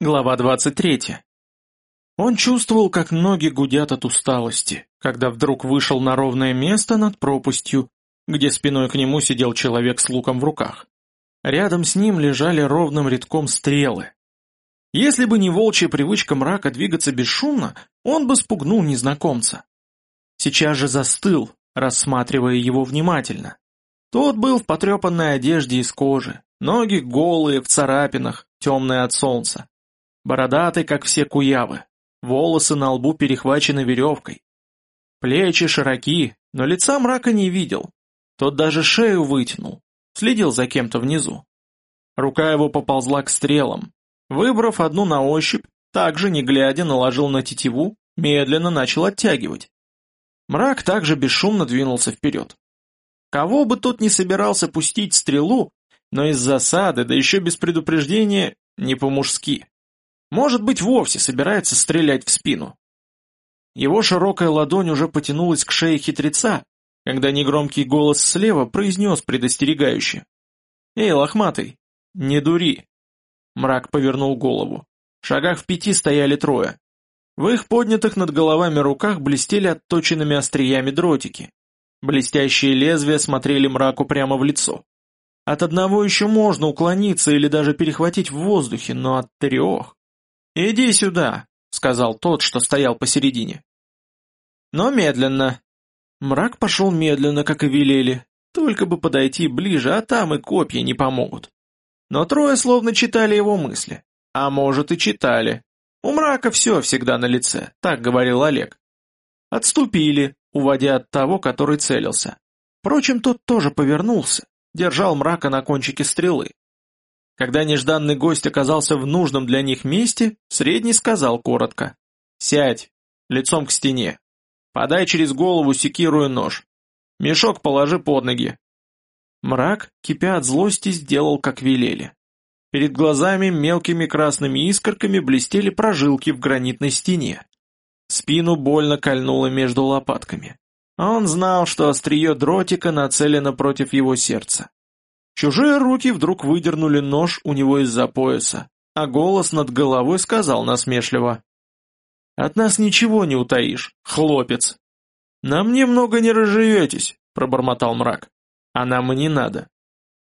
Глава 23. Он чувствовал, как ноги гудят от усталости, когда вдруг вышел на ровное место над пропастью, где спиной к нему сидел человек с луком в руках. Рядом с ним лежали ровным рядком стрелы. Если бы не волчья привычка мрака двигаться бесшумно, он бы спугнул незнакомца. Сейчас же застыл, рассматривая его внимательно. Тот был в потрепанной одежде из кожи, ноги голые, в царапинах, темные от солнца. Бородатый, как все куявы. Волосы на лбу перехвачены веревкой. Плечи широки, но лица мрака не видел. Тот даже шею вытянул, следил за кем-то внизу. Рука его поползла к стрелам. Выбрав одну на ощупь, также, не глядя, наложил на тетиву, медленно начал оттягивать. Мрак также бесшумно двинулся вперед. Кого бы тут не собирался пустить стрелу, но из засады, да еще без предупреждения, не по-мужски. Может быть, вовсе собирается стрелять в спину. Его широкая ладонь уже потянулась к шее хитреца, когда негромкий голос слева произнес предостерегающе. «Эй, лохматый, не дури!» Мрак повернул голову. В шагах в пяти стояли трое. В их поднятых над головами руках блестели отточенными остриями дротики. Блестящие лезвия смотрели мраку прямо в лицо. От одного еще можно уклониться или даже перехватить в воздухе, но от трех... «Иди сюда», — сказал тот, что стоял посередине. Но медленно. Мрак пошел медленно, как и велели, только бы подойти ближе, а там и копья не помогут. Но трое словно читали его мысли. А может и читали. У мрака все всегда на лице, так говорил Олег. Отступили, уводя от того, который целился. Впрочем, тот тоже повернулся, держал мрака на кончике стрелы. Когда нежданный гость оказался в нужном для них месте, средний сказал коротко. «Сядь, лицом к стене. Подай через голову секирую нож. Мешок положи под ноги». Мрак, кипя от злости, сделал, как велели. Перед глазами мелкими красными искорками блестели прожилки в гранитной стене. Спину больно кольнуло между лопатками. А он знал, что острие дротика нацелено против его сердца. Чужие руки вдруг выдернули нож у него из-за пояса, а голос над головой сказал насмешливо. «От нас ничего не утаишь, хлопец!» «Нам немного не разживетесь», — пробормотал мрак. «А нам и не надо.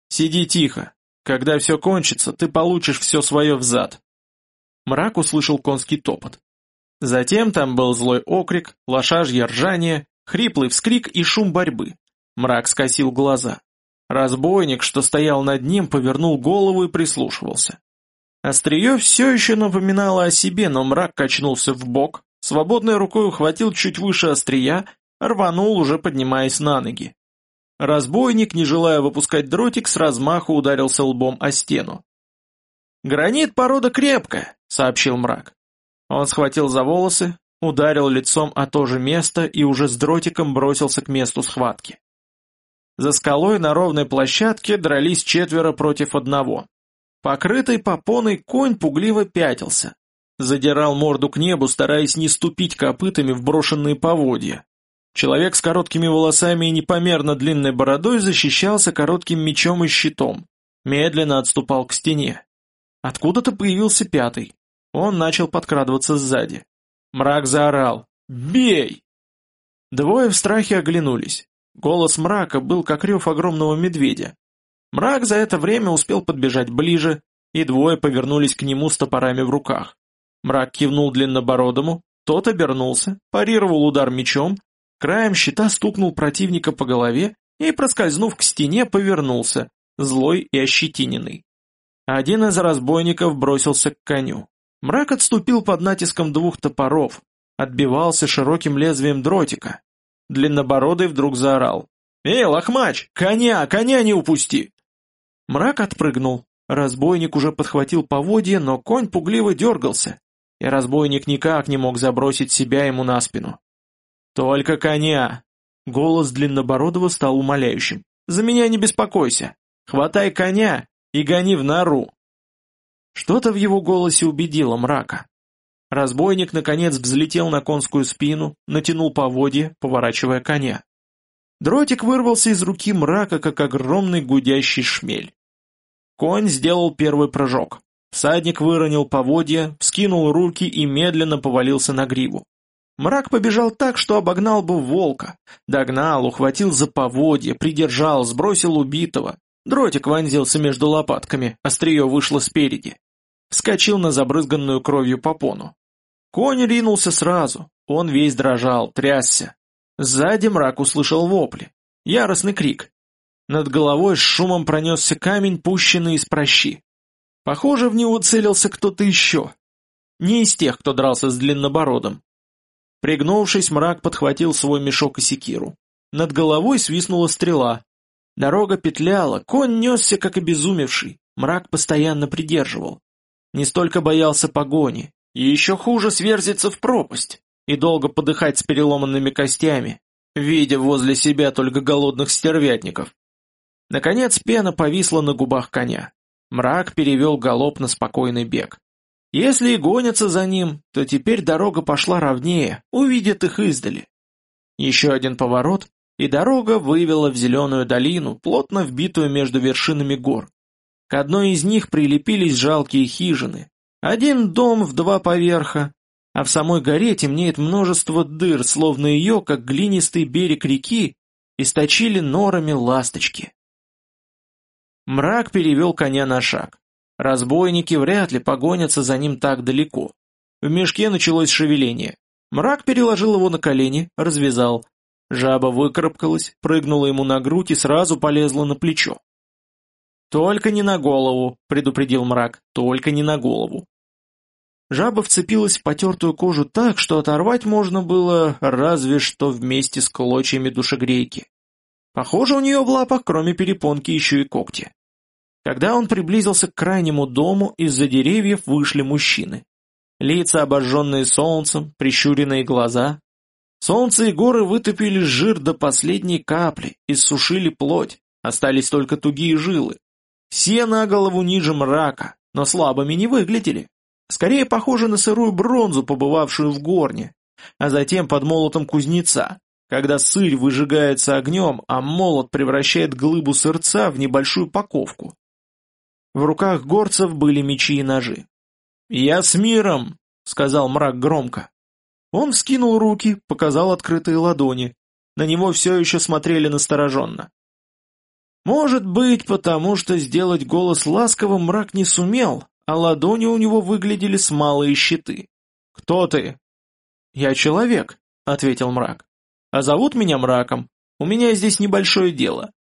Сиди тихо. Когда все кончится, ты получишь все свое взад». Мрак услышал конский топот. Затем там был злой окрик, лошажье ржание, хриплый вскрик и шум борьбы. Мрак скосил глаза. Разбойник, что стоял над ним, повернул голову и прислушивался. Острие все еще напоминало о себе, но мрак качнулся в бок, свободной рукой ухватил чуть выше острия, рванул, уже поднимаясь на ноги. Разбойник, не желая выпускать дротик, с размаху ударился лбом о стену. «Гранит порода крепкая», — сообщил мрак. Он схватил за волосы, ударил лицом о то же место и уже с дротиком бросился к месту схватки. За скалой на ровной площадке дрались четверо против одного. Покрытый попоной конь пугливо пятился. Задирал морду к небу, стараясь не ступить копытами в брошенные поводья. Человек с короткими волосами и непомерно длинной бородой защищался коротким мечом и щитом. Медленно отступал к стене. Откуда-то появился пятый. Он начал подкрадываться сзади. Мрак заорал «Бей!». Двое в страхе оглянулись. Голос мрака был как рев огромного медведя. Мрак за это время успел подбежать ближе, и двое повернулись к нему с топорами в руках. Мрак кивнул длиннобородому, тот обернулся, парировал удар мечом, краем щита стукнул противника по голове и, проскользнув к стене, повернулся, злой и ощетиненный. Один из разбойников бросился к коню. Мрак отступил под натиском двух топоров, отбивался широким лезвием дротика, Длиннобородый вдруг заорал. «Эй, лохмач, коня, коня не упусти!» Мрак отпрыгнул. Разбойник уже подхватил поводье, но конь пугливо дергался, и разбойник никак не мог забросить себя ему на спину. «Только коня!» Голос Длиннобородого стал умоляющим. «За меня не беспокойся! Хватай коня и гони в нору!» Что-то в его голосе убедило мрака. Разбойник, наконец, взлетел на конскую спину, натянул поводье, поворачивая коня. Дротик вырвался из руки мрака, как огромный гудящий шмель. Конь сделал первый прыжок. Всадник выронил поводья, вскинул руки и медленно повалился на гриву. Мрак побежал так, что обогнал бы волка. Догнал, ухватил за поводья, придержал, сбросил убитого. Дротик вонзился между лопатками, острие вышло спереди. Вскочил на забрызганную кровью попону. Конь ринулся сразу, он весь дрожал, трясся. Сзади мрак услышал вопли. Яростный крик. Над головой с шумом пронесся камень, пущенный из прощи. Похоже, в него целился кто-то еще. Не из тех, кто дрался с длиннобородом. Пригнувшись, мрак подхватил свой мешок и секиру. Над головой свистнула стрела. Дорога петляла, конь несся, как обезумевший. Мрак постоянно придерживал. Не столько боялся погони, и еще хуже сверзиться в пропасть и долго подыхать с переломанными костями, видя возле себя только голодных стервятников. Наконец пена повисла на губах коня. Мрак перевел галоп на спокойный бег. Если и гонятся за ним, то теперь дорога пошла ровнее, увидят их издали. Еще один поворот, и дорога вывела в зеленую долину, плотно вбитую между вершинами гор. К одной из них прилепились жалкие хижины. Один дом в два поверха, а в самой горе темнеет множество дыр, словно ее, как глинистый берег реки, источили норами ласточки. Мрак перевел коня на шаг. Разбойники вряд ли погонятся за ним так далеко. В мешке началось шевеление. Мрак переложил его на колени, развязал. Жаба выкарабкалась, прыгнула ему на грудь и сразу полезла на плечо. «Только не на голову», — предупредил мрак, — «только не на голову». Жаба вцепилась в потертую кожу так, что оторвать можно было разве что вместе с клочьями душегрейки. Похоже, у нее в лапах, кроме перепонки, еще и когти. Когда он приблизился к крайнему дому, из-за деревьев вышли мужчины. Лица, обожженные солнцем, прищуренные глаза. Солнце и горы вытопили жир до последней капли, иссушили плоть, остались только тугие жилы. Все на голову ниже мрака, но слабыми не выглядели. Скорее похожи на сырую бронзу, побывавшую в горне, а затем под молотом кузнеца, когда сырь выжигается огнем, а молот превращает глыбу сырца в небольшую паковку. В руках горцев были мечи и ножи. «Я с миром!» — сказал мрак громко. Он вскинул руки, показал открытые ладони. На него все еще смотрели настороженно. Может быть, потому что сделать голос ласковым мрак не сумел, а ладони у него выглядели с малые щиты. «Кто ты?» «Я человек», — ответил мрак. «А зовут меня мраком. У меня здесь небольшое дело».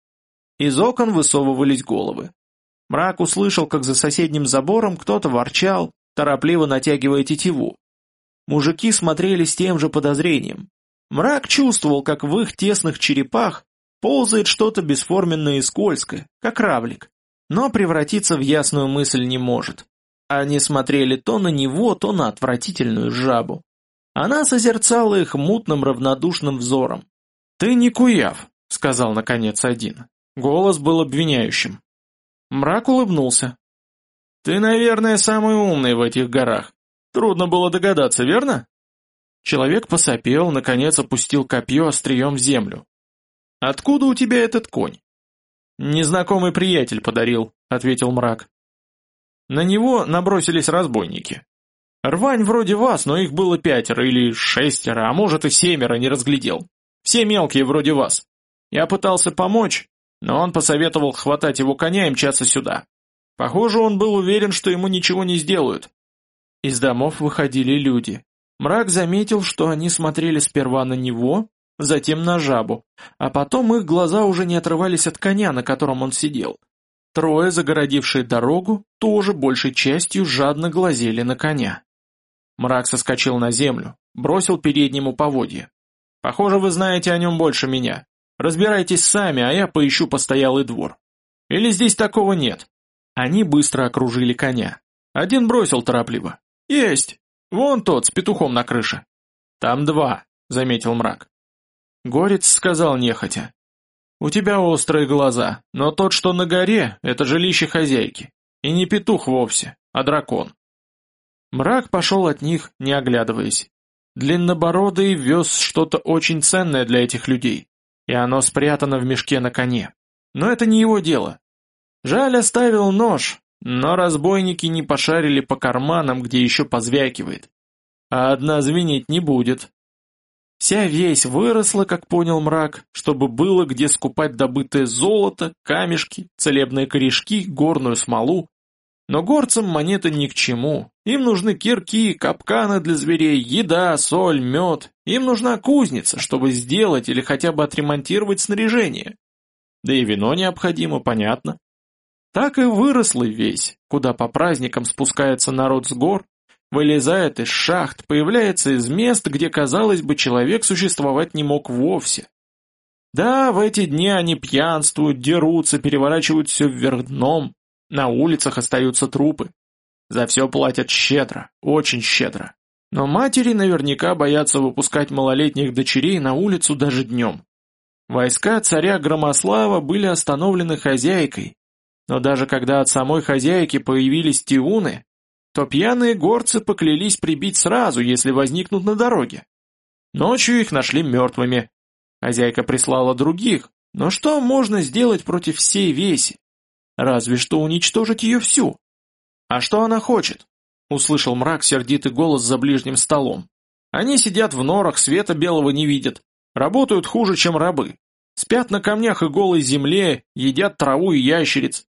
Из окон высовывались головы. Мрак услышал, как за соседним забором кто-то ворчал, торопливо натягивая тетиву. Мужики смотрели с тем же подозрением. Мрак чувствовал, как в их тесных черепах ползает что-то бесформенное и скользкое, как равлик, но превратиться в ясную мысль не может. Они смотрели то на него, то на отвратительную жабу. Она созерцала их мутным равнодушным взором. «Ты не куяв», — сказал наконец один. Голос был обвиняющим. Мрак улыбнулся. «Ты, наверное, самый умный в этих горах. Трудно было догадаться, верно?» Человек посопел, наконец опустил копье острием в землю. «Откуда у тебя этот конь?» «Незнакомый приятель подарил», — ответил мрак. На него набросились разбойники. Рвань вроде вас, но их было пятеро или шестеро, а может и семеро, не разглядел. Все мелкие вроде вас. Я пытался помочь, но он посоветовал хватать его коня и мчаться сюда. Похоже, он был уверен, что ему ничего не сделают. Из домов выходили люди. Мрак заметил, что они смотрели сперва на него, затем на жабу, а потом их глаза уже не отрывались от коня, на котором он сидел. Трое, загородившие дорогу, тоже большей частью жадно глазели на коня. Мрак соскочил на землю, бросил переднему поводье. «Похоже, вы знаете о нем больше меня. Разбирайтесь сами, а я поищу постоялый двор. Или здесь такого нет?» Они быстро окружили коня. Один бросил торопливо. «Есть! Вон тот, с петухом на крыше». «Там два», — заметил мрак. Горец сказал нехотя. «У тебя острые глаза, но тот, что на горе, это жилище хозяйки. И не петух вовсе, а дракон». Мрак пошел от них, не оглядываясь. Длиннобородый вез что-то очень ценное для этих людей и оно спрятано в мешке на коне. Но это не его дело. Жаль оставил нож, Но разбойники не пошарили по карманам, где еще позвякивает. А одна звенеть не будет. Вся весь выросла, как понял мрак, чтобы было где скупать добытое золото, камешки, целебные корешки, горную смолу. Но горцам монеты ни к чему. Им нужны кирки, капканы для зверей, еда, соль, мед. Им нужна кузница, чтобы сделать или хотя бы отремонтировать снаряжение. Да и вино необходимо, понятно. Так и выросла весь, куда по праздникам спускается народ с гор, вылезает из шахт, появляется из мест, где, казалось бы, человек существовать не мог вовсе. Да, в эти дни они пьянствуют, дерутся, переворачивают все вверх дном, на улицах остаются трупы. За все платят щедро, очень щедро. Но матери наверняка боятся выпускать малолетних дочерей на улицу даже днем. Войска царя Громослава были остановлены хозяйкой, но даже когда от самой хозяйки появились тиуны, то пьяные горцы поклялись прибить сразу, если возникнут на дороге. Ночью их нашли мертвыми. Хозяйка прислала других, но что можно сделать против всей веси? Разве что уничтожить ее всю. А что она хочет? Услышал мрак сердитый голос за ближним столом. Они сидят в норах, света белого не видят. Работают хуже, чем рабы. Спят на камнях и голой земле, едят траву и ящериц.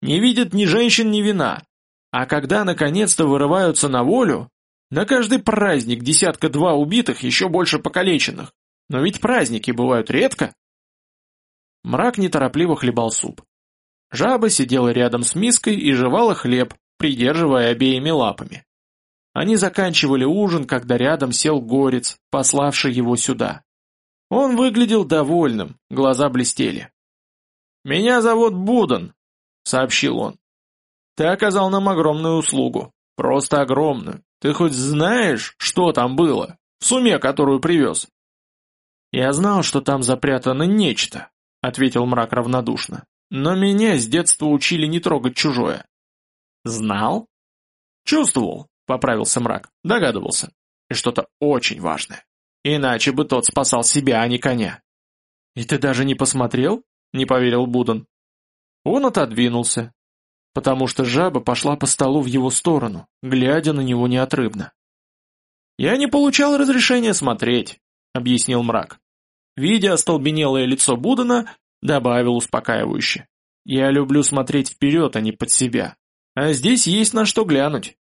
Не видят ни женщин, ни вина. А когда наконец-то вырываются на волю, на каждый праздник десятка-два убитых, еще больше покалеченных. Но ведь праздники бывают редко. Мрак неторопливо хлебал суп. Жаба сидела рядом с миской и жевала хлеб, придерживая обеими лапами. Они заканчивали ужин, когда рядом сел горец, пославший его сюда. Он выглядел довольным, глаза блестели. «Меня зовут Будан», — сообщил он. «Ты оказал нам огромную услугу, просто огромную. Ты хоть знаешь, что там было, в суме, которую привез?» «Я знал, что там запрятано нечто», — ответил мрак равнодушно. Но меня с детства учили не трогать чужое. Знал? Чувствовал, поправился мрак, догадывался. И что-то очень важное. Иначе бы тот спасал себя, а не коня. И ты даже не посмотрел? Не поверил Будан. Он отодвинулся, потому что жаба пошла по столу в его сторону, глядя на него неотрывно. «Я не получал разрешения смотреть», — объяснил мрак. Видя остолбенелое лицо Будана, Добавил успокаивающе. «Я люблю смотреть вперед, а не под себя. А здесь есть на что глянуть».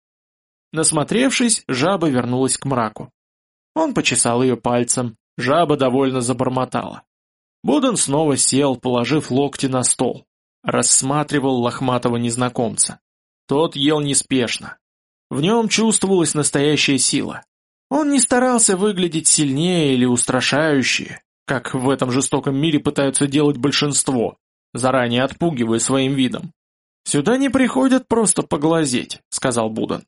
Насмотревшись, жаба вернулась к мраку. Он почесал ее пальцем, жаба довольно забормотала. Буден снова сел, положив локти на стол. Рассматривал лохматого незнакомца. Тот ел неспешно. В нем чувствовалась настоящая сила. Он не старался выглядеть сильнее или устрашающе, как в этом жестоком мире пытаются делать большинство, заранее отпугивая своим видом. «Сюда не приходят просто поглазеть», — сказал Будан.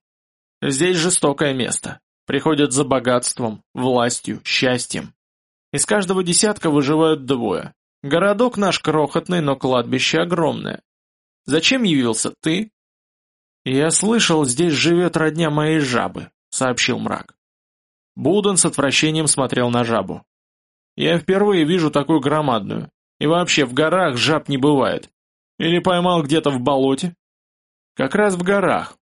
«Здесь жестокое место. Приходят за богатством, властью, счастьем. Из каждого десятка выживают двое. Городок наш крохотный, но кладбище огромное. Зачем явился ты?» «Я слышал, здесь живет родня моей жабы», — сообщил мрак. Будан с отвращением смотрел на жабу. Я впервые вижу такую громадную. И вообще в горах жаб не бывает. Или поймал где-то в болоте? Как раз в горах.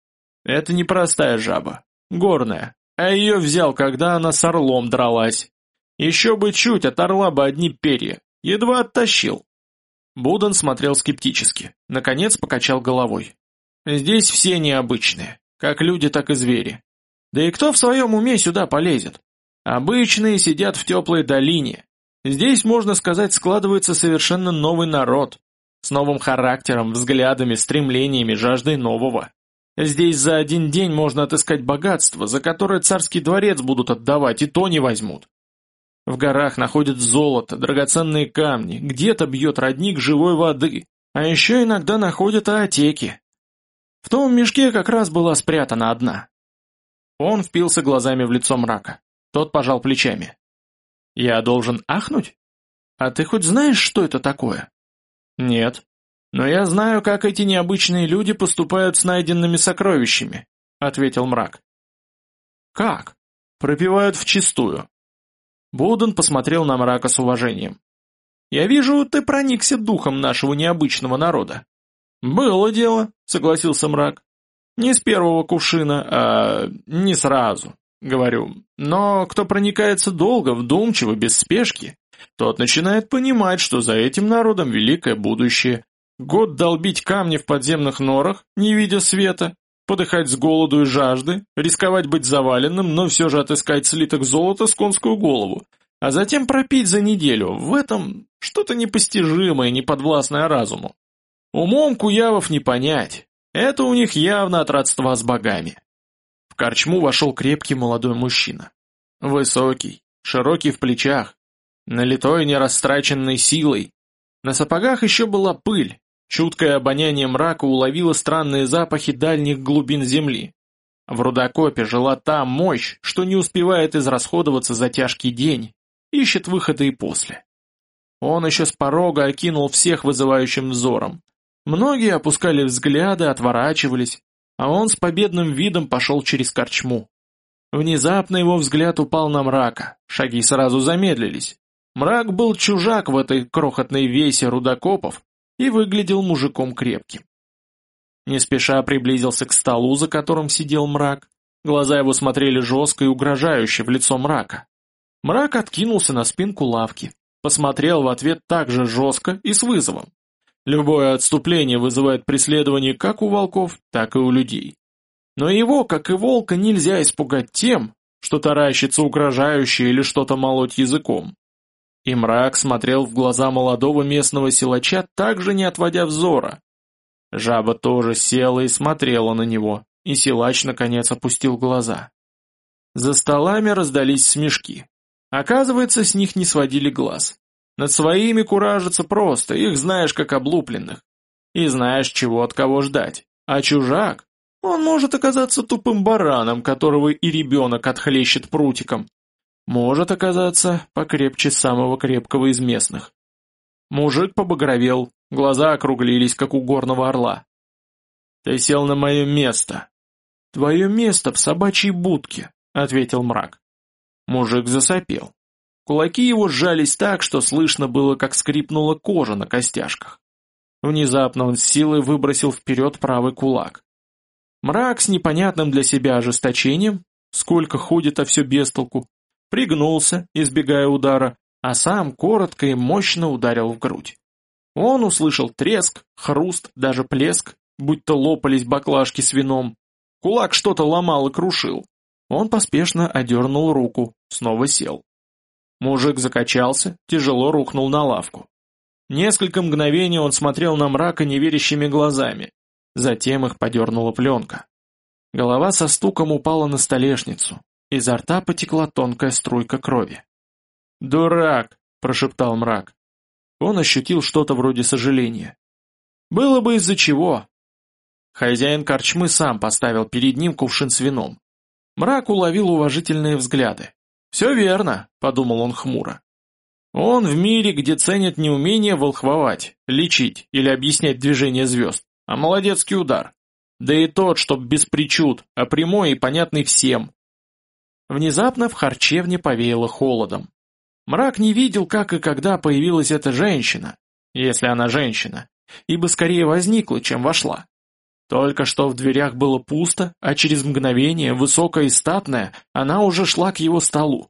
Это не простая жаба. Горная. А ее взял, когда она с орлом дралась. Еще бы чуть, от орла бы одни перья. Едва оттащил. Будан смотрел скептически. Наконец покачал головой. Здесь все необычные. Как люди, так и звери. Да и кто в своем уме сюда полезет? Обычные сидят в теплой долине. Здесь, можно сказать, складывается совершенно новый народ, с новым характером, взглядами, стремлениями, жаждой нового. Здесь за один день можно отыскать богатство, за которое царский дворец будут отдавать, и то не возьмут. В горах находят золото, драгоценные камни, где-то бьет родник живой воды, а еще иногда находят аотеки. В том мешке как раз была спрятана одна. Он впился глазами в лицо мрака. Тот пожал плечами. «Я должен ахнуть? А ты хоть знаешь, что это такое?» «Нет. Но я знаю, как эти необычные люди поступают с найденными сокровищами», — ответил мрак. «Как?» «Пропивают вчистую». Буден посмотрел на мрака с уважением. «Я вижу, ты проникся духом нашего необычного народа. «Было дело», — согласился мрак. «Не с первого кувшина, а не сразу, говорю. Но кто проникается долго, вдумчиво, без спешки, тот начинает понимать, что за этим народом великое будущее. Год долбить камни в подземных норах, не видя света, подыхать с голоду и жажды, рисковать быть заваленным, но все же отыскать слиток золота с конскую голову, а затем пропить за неделю. В этом что-то непостижимое, неподвластное разуму. Умом куявов не понять. Это у них явно от родства с богами. В корчму вошел крепкий молодой мужчина. Высокий, широкий в плечах, налитой нерастраченной силой. На сапогах еще была пыль, чуткое обоняние мрака уловило странные запахи дальних глубин земли. В рудокопе жила та мощь, что не успевает израсходоваться за тяжкий день, ищет выхода и после. Он еще с порога окинул всех вызывающим взором. Многие опускали взгляды, отворачивались, а он с победным видом пошел через корчму. Внезапно его взгляд упал на мрака, шаги сразу замедлились. Мрак был чужак в этой крохотной весе рудокопов и выглядел мужиком крепким. Не спеша приблизился к столу, за которым сидел мрак. Глаза его смотрели жестко и угрожающе в лицо мрака. Мрак откинулся на спинку лавки, посмотрел в ответ так же жестко и с вызовом. Любое отступление вызывает преследование как у волков, так и у людей. Но его, как и волка, нельзя испугать тем, что таращится угрожающе или что-то молоть языком. И мрак смотрел в глаза молодого местного силача, также не отводя взора. Жаба тоже села и смотрела на него, и силач наконец опустил глаза. За столами раздались смешки. Оказывается, с них не сводили глаз. Над своими куражится просто, их знаешь как облупленных. И знаешь, чего от кого ждать. А чужак, он может оказаться тупым бараном, которого и ребенок отхлещет прутиком, может оказаться покрепче самого крепкого из местных. Мужик побагровел, глаза округлились, как у горного орла. «Ты сел на мое место». «Твое место в собачьей будке», — ответил мрак. Мужик засопел. Кулаки его сжались так, что слышно было, как скрипнула кожа на костяшках. Внезапно он с силой выбросил вперед правый кулак. Мрак с непонятным для себя ожесточением, сколько ходит, а все без толку, пригнулся, избегая удара, а сам коротко и мощно ударил в грудь. Он услышал треск, хруст, даже плеск, будто лопались баклажки с вином. Кулак что-то ломал и крушил. Он поспешно одернул руку, снова сел. Мужик закачался, тяжело рухнул на лавку. Несколько мгновений он смотрел на мрака неверящими глазами. Затем их подернула пленка. Голова со стуком упала на столешницу. Изо рта потекла тонкая струйка крови. «Дурак!» – прошептал мрак. Он ощутил что-то вроде сожаления. «Было бы из-за чего!» Хозяин корчмы сам поставил перед ним кувшин с вином. Мрак уловил уважительные взгляды. «Все верно», — подумал он хмуро. «Он в мире, где ценят не умение волхвовать, лечить или объяснять движение звезд, а молодецкий удар. Да и тот, чтоб без причуд, а прямой и понятный всем, Внезапно в харчевне повеяло холодом. Мрак не видел, как и когда появилась эта женщина, если она женщина, ибо скорее возникла, чем вошла. Только что в дверях было пусто, а через мгновение, высокая и статная, она уже шла к его столу.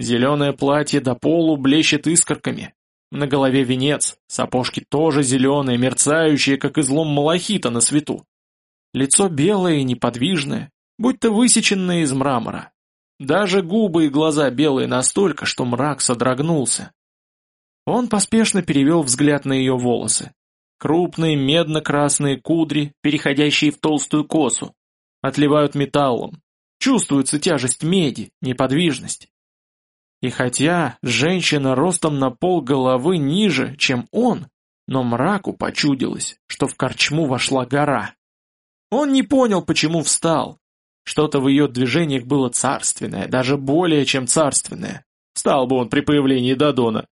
Зеленое платье до полу блещет искорками. На голове венец, сапожки тоже зеленые, мерцающие, как излом малахита на свету. Лицо белое и неподвижное, будто высеченное из мрамора. Даже губы и глаза белые настолько, что мрак содрогнулся. Он поспешно перевел взгляд на ее волосы. Крупные медно-красные кудри, переходящие в толстую косу, отливают металлом. Чувствуется тяжесть меди, неподвижность. И хотя женщина ростом на пол головы ниже, чем он, но мраку почудилось, что в корчму вошла гора. Он не понял, почему встал, что-то в ее движениях было царственное, даже более чем царственное. Встал бы он при появлении Дадона.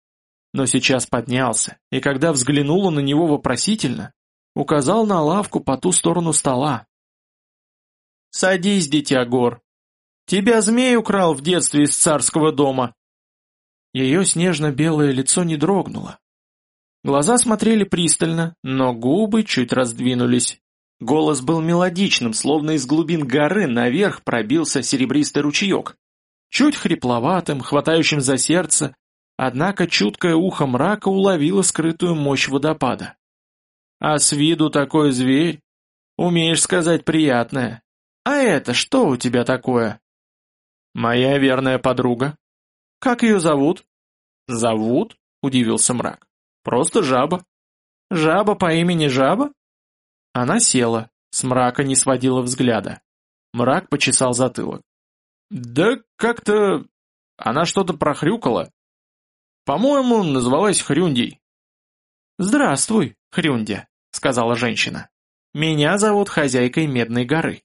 Но сейчас поднялся, и когда взглянула на него вопросительно, указал на лавку по ту сторону стола. «Садись, дитя гор. Тебя змей украл в детстве из царского дома». Ее снежно-белое лицо не дрогнуло. Глаза смотрели пристально, но губы чуть раздвинулись. Голос был мелодичным, словно из глубин горы наверх пробился серебристый ручеек. Чуть хрипловатым, хватающим за сердце, однако чуткое ухо мрака уловило скрытую мощь водопада. А с виду такой зверь. Умеешь сказать приятное. А это что у тебя такое? Моя верная подруга. Как ее зовут? Зовут? Удивился мрак. Просто жаба. Жаба по имени Жаба? Она села, с мрака не сводила взгляда. Мрак почесал затылок. Да как-то... Она что-то прохрюкала. По-моему, называлась Хрюндей. «Здравствуй, Хрюндя», — сказала женщина. «Меня зовут хозяйкой Медной горы».